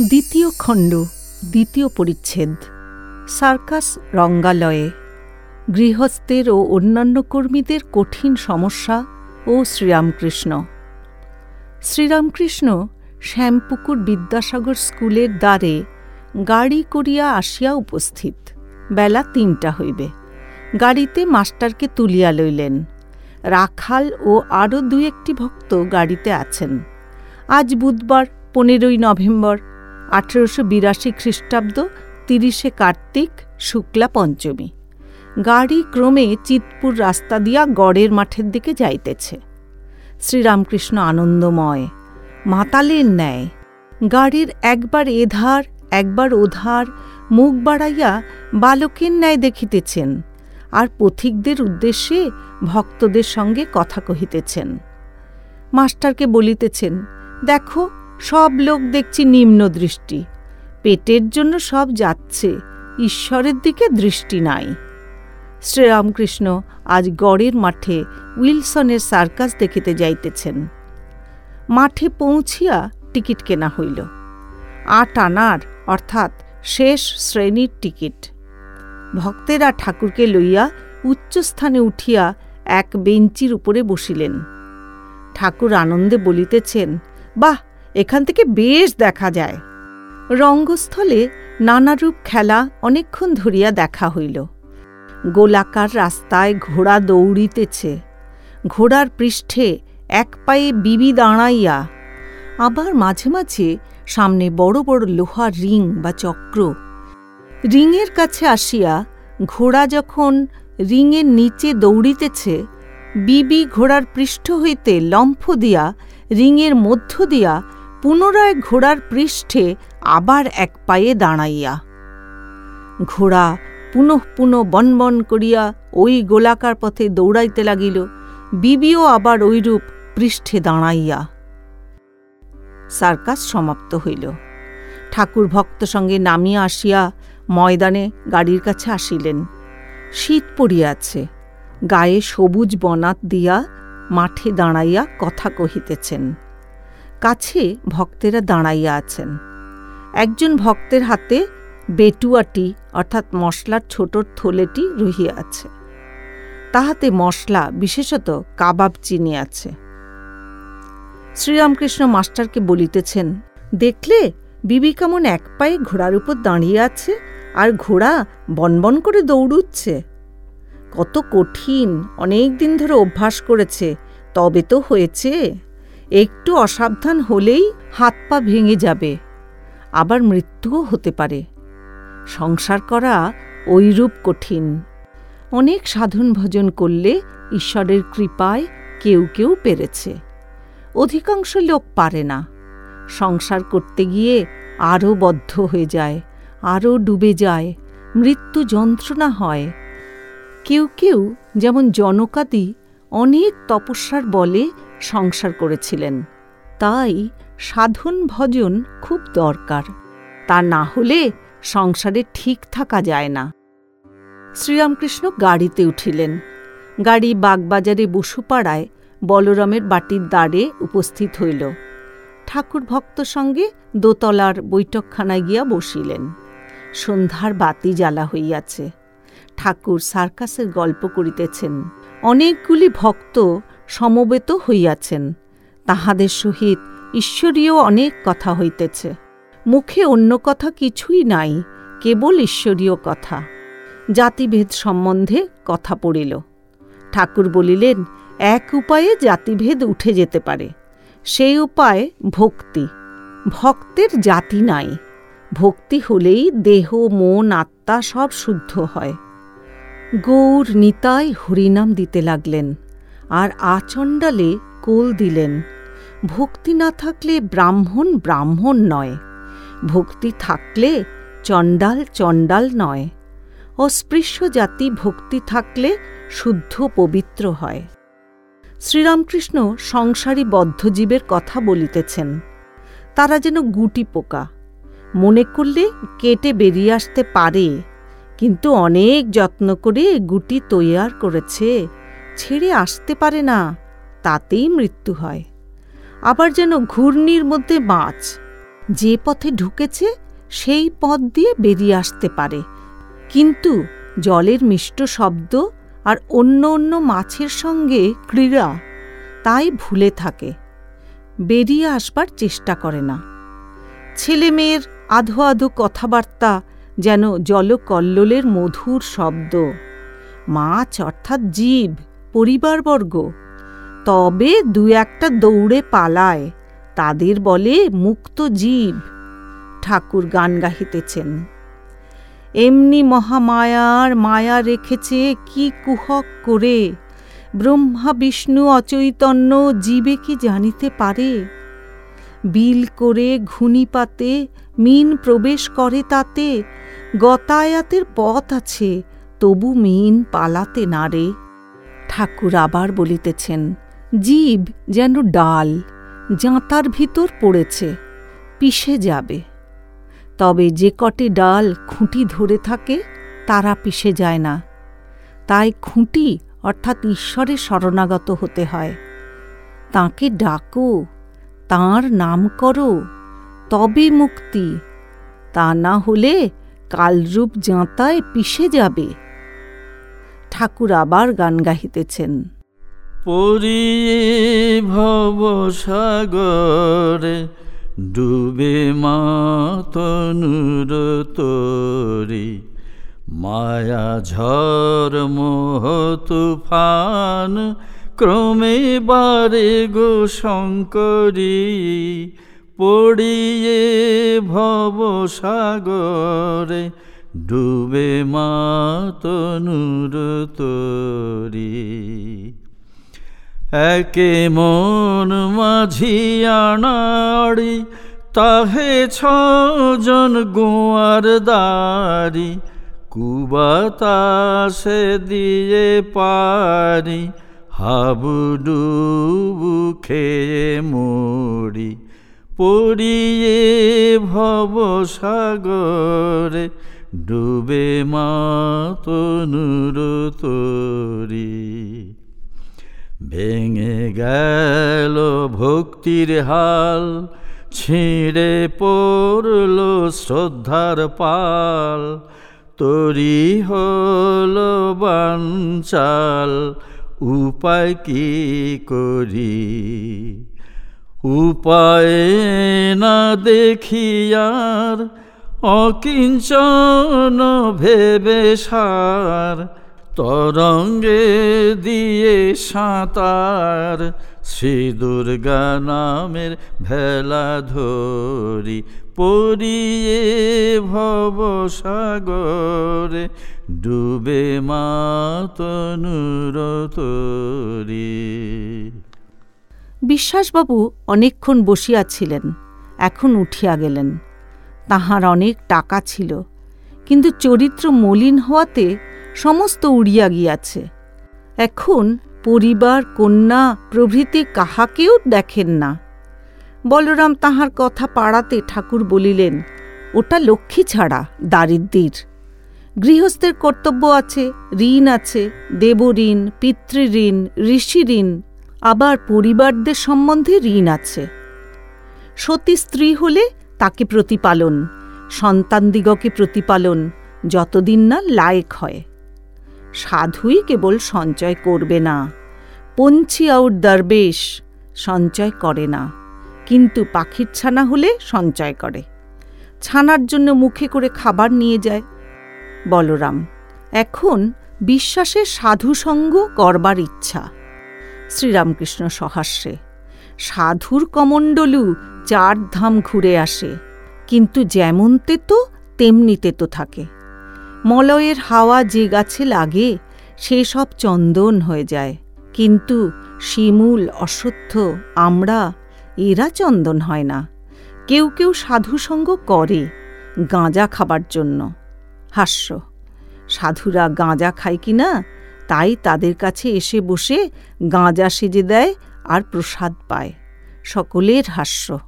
দ্বিতীয় খণ্ড, দ্বিতীয় পরিচ্ছেদ, সার্কাস রঙ্গালয়ে, গৃহস্থের ও অন্যান্য কর্মীদের কঠিন সমস্যা ও শ্রীরামকৃষ্ণ। শ্রীরামকৃষ্ণ শ্যামপুকুর বিদ্যাসাগর স্কুলের দ্বারে গাড়ি করিয়া আসিয়া উপস্থিত। বেলা তিনটা হইবে। গাড়িতে মাস্টারকে তুলিয়া লইলেন। রাখাল ও আরও দু একটি ভক্ত গাড়িতে আছেন। আজ বুধবার, পনেরোই নভেম্বর আঠেরোশো বিরাশি খ্রিস্টাব্দ তিরিশে কার্তিক, শুক্লা পঞ্চমী। গাড়ি ক্রমে চিতপুর রাস্তা দিয়া গড়ের মাঠের দিকে যাইতেছে। শ্রীরামকৃষ্ণ আনন্দময়, মাতালের ন্যায়। গাড়ির একবার এধার, একবার ওধার, মুখ বাড়াইয়া বালকের ন্যায় দেখিতেছেন আর পথিকদের উদ্দেশ্যে ভক্তদের সঙ্গে কথা কহিতেছেন। মাস্টারকে বলিতেছেন, দেখো সব লোক দেখছি নিম্ন দৃষ্টি পেটের জন্য সব যাচ্ছে, ঈশ্বরের দিকে দৃষ্টি নাই। শ্রীরামকৃষ্ণ আজ গড়ের মাঠে উইলসনের সার্কাস দেখিতে যাইতেছেন। মাঠে পৌঁছিয়া টিকিট কেনা হইল। আট আনার, অর্থাৎ শেষ শ্রেণির টিকিট। ভক্তেরা ঠাকুরকে লইয়া উচ্চস্থানে উঠিয়া এক বেঞ্চির উপরে বসিলেন। ঠাকুর আনন্দে বলিতেছেন, বাহ এখান থেকে বেশ দেখা যায়। রঙ্গস্থলে নানারূপ খেলা অনেকক্ষণ ধরিয়া দেখা হইল। গোলাকার রাস্তায় ঘোড়া দৌড়িতেছে। ঘোড়ার পৃষ্ঠে এক পায়ে বিবি দাঁড়াইয়া, আবার মাঝে মাঝে সামনে বড় বড় লোহার রিং বা চক্র। রিংয়ের কাছে আসিয়া ঘোড়া যখন রিংয়ের নিচে দৌড়িতেছে, বিবি ঘোড়ার পৃষ্ঠ হইতে লম্ফ দিয়া রিংয়ের মধ্য দিয়া পুনরায় ঘোড়ার পৃষ্ঠে আবার এক পায়ে দাঁড়াইয়া। ঘোড়া পুনঃ পুনঃ বনবন করিয়া ওই গোলাকার পথে দৌড়াইতে লাগিল, বিবিও আবার ওইরূপ পৃষ্ঠে দাঁড়াইয়া। সার্কাস সমাপ্ত হইল। ঠাকুর ভক্ত সঙ্গে নামিয়া আসিয়া ময়দানে গাড়ির কাছে আসিলেন। শীত পড়িয়াছে গায়ে সবুজ বনাত দিয়া মাঠে দাঁড়াইয়া কথা কহিতেছেন। কাছে ভক্তেরা দাঁড়াইয়া আছেন। একজন ভক্তের হাতে বেটুয়াটি, অর্থাৎ মশলার ছোট থলেটি রহিয়া আছে। তাহাতে মশলা, বিশেষত কাবাব চিনি আছে। শ্রীরামকৃষ্ণ মাস্টারকে বলিতেছেন, দেখলে, বিবি কেমন এক পায়ে ঘোড়ার উপর দাঁড়িয়ে আছে, আর ঘোড়া বনবন করে দৌড়ুচ্ছে। কত কঠিন, অনেক দিন ধরে অভ্যাস করেছে, তবে তো হয়েছে। একটু অসাবধান হলেই হাত পা ভেঙে যাবে, আবার মৃত্যুও হতে পারে। সংসার করা ঐরূপ কঠিন। অনেক সাধন ভজন করলে ঈশ্বরের কৃপায় কেউ কেউ পেরেছে। অধিকাংশ লোক পারে না। সংসার করতে গিয়ে আরও বদ্ধ হয়ে যায়, আরও ডুবে যায়, মৃত্যু যন্ত্রণা হয়। কেউ কেউ যেমন জনকাদি অনেক তপস্যার বলে সংসার করেছিলেন। তাই সাধন ভজন খুব দরকার। তা না হলে সংসারে ঠিক থাকা যায় না। শ্রীরামকৃষ্ণ গাড়িতে উঠিলেন। গাড়ি বাগবাজারে বসুপাড়ায় বলরামের বাটির দ্বারে উপস্থিত হইল। ঠাকুর ভক্ত সঙ্গে দোতলার বৈঠকখানায় গিয়া বসিলেন। সন্ধ্যার বাতি জ্বালা হইয়াছে। ঠাকুর সার্কাসের গল্প করিতেছেন। অনেকগুলি ভক্ত সমবেত হইয়াছেন। তাহাদের সহিত ঈশ্বরীয় অনেক কথা হইতেছে। মুখে অন্য কথা কিছুই নাই, কেবল ঈশ্বরীয় কথা। জাতিভেদ সম্বন্ধে কথা পড়িল। ঠাকুর বলিলেন, এক উপায়ে জাতিভেদ উঠে যেতে পারে। সেই উপায় ভক্তি। ভক্তের জাতি নাই। ভক্তি হলেই দেহ, মন, আত্মা সব শুদ্ধ হয়। গৌর নিতাই হরিনাম দিতে লাগলেন। আর আচণ্ডালে কোল দিলেন। ভক্তি না থাকলে ব্রাহ্মণ ব্রাহ্মণ নয়। ভক্তি থাকলে চণ্ডাল চণ্ডাল নয়। অস্পৃশ্য জাতি ভক্তি থাকলে শুদ্ধ পবিত্র হয়। শ্রীরামকৃষ্ণ সংসারী বদ্ধজীবের কথা বলিতেছেন। তারা যেন গুটি পোকা। মনে করলে কেটে বেরিয়ে আসতে পারে, কিন্তু অনেক যত্ন করে গুটি তৈয়ার করেছে। ছেড়ে আসতে পারে না, তাতেই মৃত্যু হয়। আবার যেন ঘূর্ণির মধ্যে মাছ, যে পথে ঢুকেছে সেই পথ দিয়ে বেরিয়ে আসতে পারে। কিন্তু জলের মিষ্ট শব্দ আর অন্য অন্য মাছের সঙ্গে ক্রীড়া তাই ভুলে থাকে, বেরিয়ে আসবার চেষ্টা করে না। ছেলে মেয়ের আধো আধো কথাবার্তা যেন জলকল্লোলের মধুর শব্দ, মাছ অর্থাৎ জীব পরিবারবর্গ। তবে দু একটা দৌড়ে পালায়, তাদের বলে মুক্ত জীব, ঠাকুর গান গাহিতেছেন। এমনি মহামায়ার মায়া রেখেছে কি কুহক করে, ব্রহ্মা, বিষ্ণু, অচৈতন্য জীবে কি জানিতে পারে? বিল করে ঘুনি পাতে মিন প্রবেশ করে তাতে, গতায়াতের পথ আছে, তবু মিন পালাতে নারে ঠাকুর আবার বলিতেছেন, জীব যেন ডাল জাঁতার ভিতর পড়েছে, পিষে যাবে। তবে যে কটে ডাল খুঁটি ধরে থাকে, তারা পিষে যায় না। তাই খুঁটি অর্থাৎ ঈশ্বরে শরণাগত হতে হয়। তাকে ডাকো, তাঁর নাম করো, তবে মুক্তি। তা না হলে কালরূপ জাঁতায় পিষে যাবে। ঠাকুর আবার গান গাহিতেছেন। পরিয়ে ভব সাগরে ডুবে মাতনুর তোরি, মায়া ঝড় মোহ তুফান ক্রমে বারে গো শঙ্করী, পড়িয়ে ভব সাগরে ডুবে মাতনুর তোরি। একে মন মাঝি আনাড়ি, তাহে ছজন গোয়ার দাড়ি কুবাতাসে দিয়ে পারি হাবুডুবু খেয়ে মরি পড়িয়ে ভব সাগরে ডুবে মাতনুর তরি ভেঙে গেল ভক্তির হাল, ছিঁড়ে পড়ল শ্রদ্ধার পাল। তরি হল বাঞ্চাল উপায় কি করি? উপায় না দেখিয়ার অকিঞ্চন ভেবে সার, তরঙ্গে দিয়ে সাঁতার। শ্রী দুর্গা নামের ভেলা ধরি পরিয়ে ভব সাগরে ডুবে মাতনুর তরি। বিশ্বাসবাবু অনেকক্ষণ বসিয়াছিলেন, এখন উঠিয়া গেলেন। তাহার অনেক টাকা ছিল, কিন্তু চরিত্র মলিন হওয়াতে সমস্ত উড়িয়া গিয়াছে। এখন পরিবার, কন্যা প্রভৃতি কাহাকেও দেখেন না। বলরাম তাহার কথা পাড়াতে ঠাকুর বলিলেন, ওটা লক্ষ্মী ছাড়া দারিদ্রির গৃহস্থের কর্তব্য আছে, ঋণ আছে, দেবঋণ, পিতৃঋণ ঋষি ঋণ আবার পরিবারদের সম্বন্ধে ঋণ আছে। সতী স্ত্রী হলে তাকে প্রতিপালন, সন্তানদিগকে প্রতিপালন, যতদিন না লায়েক হয়। সাধুই কেবল সঞ্চয় করবে না। পঞ্চি আউট দরবেশ সঞ্চয় করে না। কিন্তু পাখির ছানা হলে সঞ্চয় করে। ছানার জন্য মুখে করে খাবার নিয়ে যায়। বলরাম, এখন বিশ্বাসের সাধুসঙ্গ করবার ইচ্ছা। শ্রীরামকৃষ্ণ সহাস্যে সাধুর কমণ্ডলু চার ধাম ঘুরে আসে, কিন্তু যেমন তেতো তেমনি তেতো থাকে। মলয়ের হাওয়া যে গাছে লাগে, সে সব চন্দন হয়ে যায়। কিন্তু শিমুল, অশ্বত্থ, আমরা, এরা চন্দন হয় না। কেউ কেউ সাধুসঙ্গ করে গাঁজা খাবার জন্য। হাস্য। সাধুরা গাঁজা খায় কি না, তাই তাদের কাছে এসে বসে গাঁজা সেজে দেয় আর প্রসাদ পায়। সকলের হাস্য।